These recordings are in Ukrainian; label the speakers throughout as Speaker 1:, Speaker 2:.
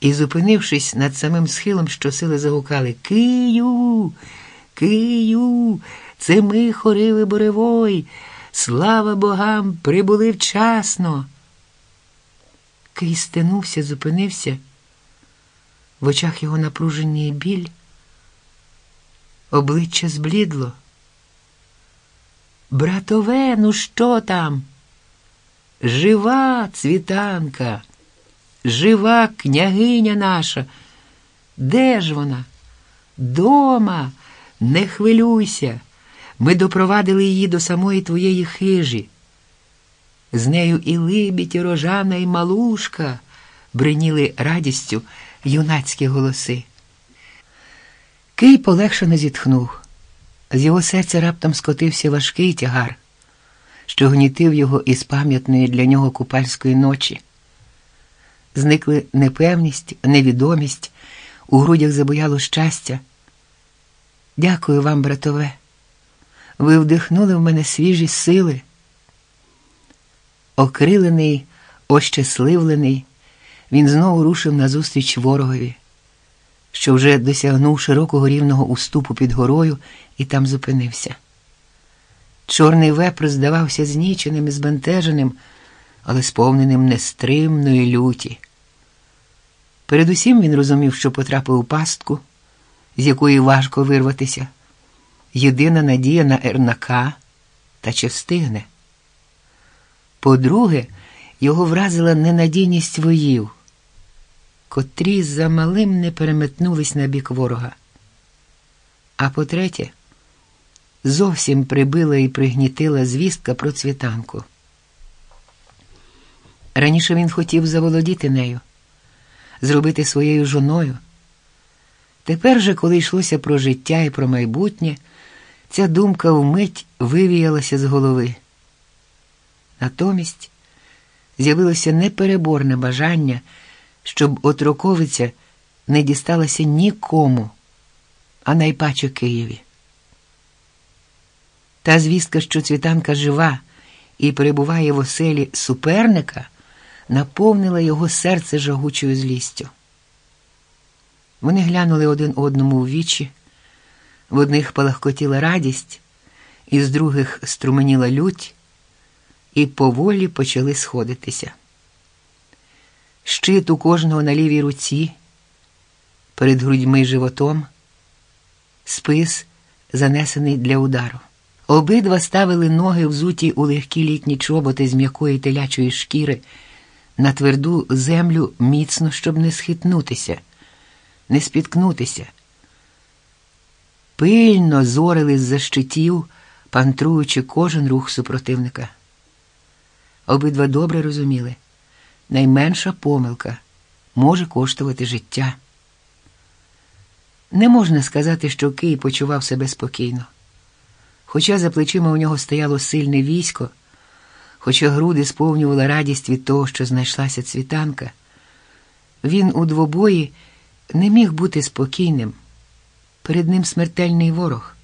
Speaker 1: і, зупинившись над самим схилом, щосили загукали Кию, Кию, це ми хорили Боревой, слава богам, прибули вчасно. Кий стенувся, зупинився, в очах його напружений біль, обличчя зблідло. Братове, ну що там? Жива цвітанка, жива княгиня наша. Де ж вона? Дома, не хвилюйся. Ми допровадили її до самої твоєї хижі. З нею і либідь, і рожана, і малушка бриніли радістю юнацькі голоси. Кий полегшено зітхнув. З його серця раптом скотився важкий тягар, що гнітив його із пам'ятної для нього купальської ночі. Зникли непевність, невідомість, у грудях забояло щастя. Дякую вам, братове. Ви вдихнули в мене свіжі сили. Окрилений, ощасливлений, він знову рушив назустріч ворогові, що вже досягнув широкого рівного уступу під горою і там зупинився. Чорний вепр здавався зніченим і збентеженим, але сповненим нестримної люті. Передусім він розумів, що потрапив у пастку, з якої важко вирватися. Єдина надія на Ернака та чи встигне. По-друге, його вразила ненадійність воїв, котрі за малим не переметнулись на бік ворога. А по-третє, зовсім прибила і пригнітила звістка про цвітанку. Раніше він хотів заволодіти нею, зробити своєю жоною. Тепер же, коли йшлося про життя і про майбутнє, ця думка вмить вивіялася з голови. Натомість з'явилося непереборне бажання, щоб отроковиця не дісталася нікому, а найпаче Києві. Та звістка, що цвітанка жива і перебуває в оселі суперника, наповнила його серце жагучою злістю. Вони глянули один одному у вічі, в одних палахкотіла радість, із других струменіла лють, і поволі почали сходитися. Щит у кожного на лівій руці, перед грудьми животом, спис занесений для удару. Обидва ставили ноги взуті у легкі літні чоботи з м'якої телячої шкіри на тверду землю міцно, щоб не схитнутися, не спіткнутися. Пильно зорили з-за щитів, пантруючи кожен рух супротивника. Обидва добре розуміли, найменша помилка може коштувати життя. Не можна сказати, що Кий почував себе спокійно. Хоча за плечима у нього стояло сильне військо, хоча груди сповнювала радість від того, що знайшлася цвітанка, він у двобої не міг бути спокійним. Перед ним смертельний ворог,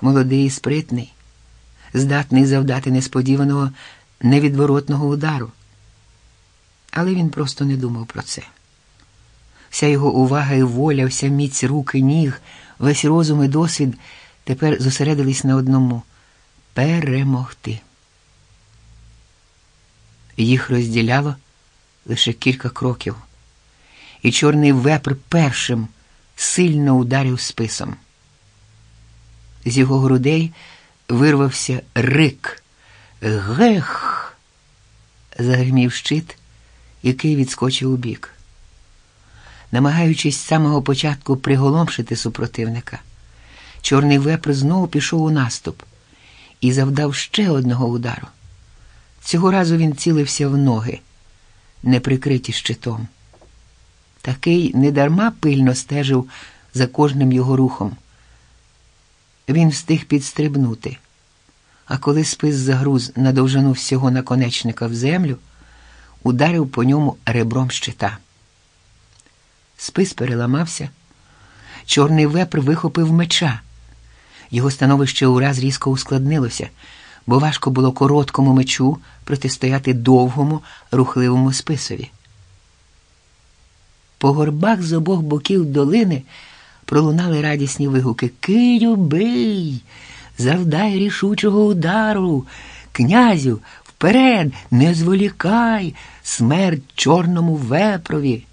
Speaker 1: молодий і спритний, здатний завдати несподіваного невідворотного удару. Але він просто не думав про це. Вся його увага і воля, вся міць руки, ніг, весь розум і досвід тепер зосередились на одному перемогти. Їх розділяло лише кілька кроків, і чорний вепр першим сильно ударив списом. З його грудей вирвався рик. Гех. загримів щит, який відскочив у бік. Намагаючись з самого початку приголомшити супротивника, чорний вепр знову пішов у наступ і завдав ще одного удару. Цього разу він цілився в ноги, не прикриті щитом. Такий недарма пильно стежив за кожним його рухом. Він встиг підстрибнути, а коли спис загруз на довжину всього наконечника в землю, ударив по ньому ребром щита. Спис переламався, чорний вепр вихопив меча. Його становище ураз різко ускладнилося, бо важко було короткому мечу протистояти довгому, рухливому списові. По горбах з обох боків долини пролунали радісні вигуки. Кию бий, завдай рішучого удару, князю, вперед, не зволікай, смерть чорному вепрові.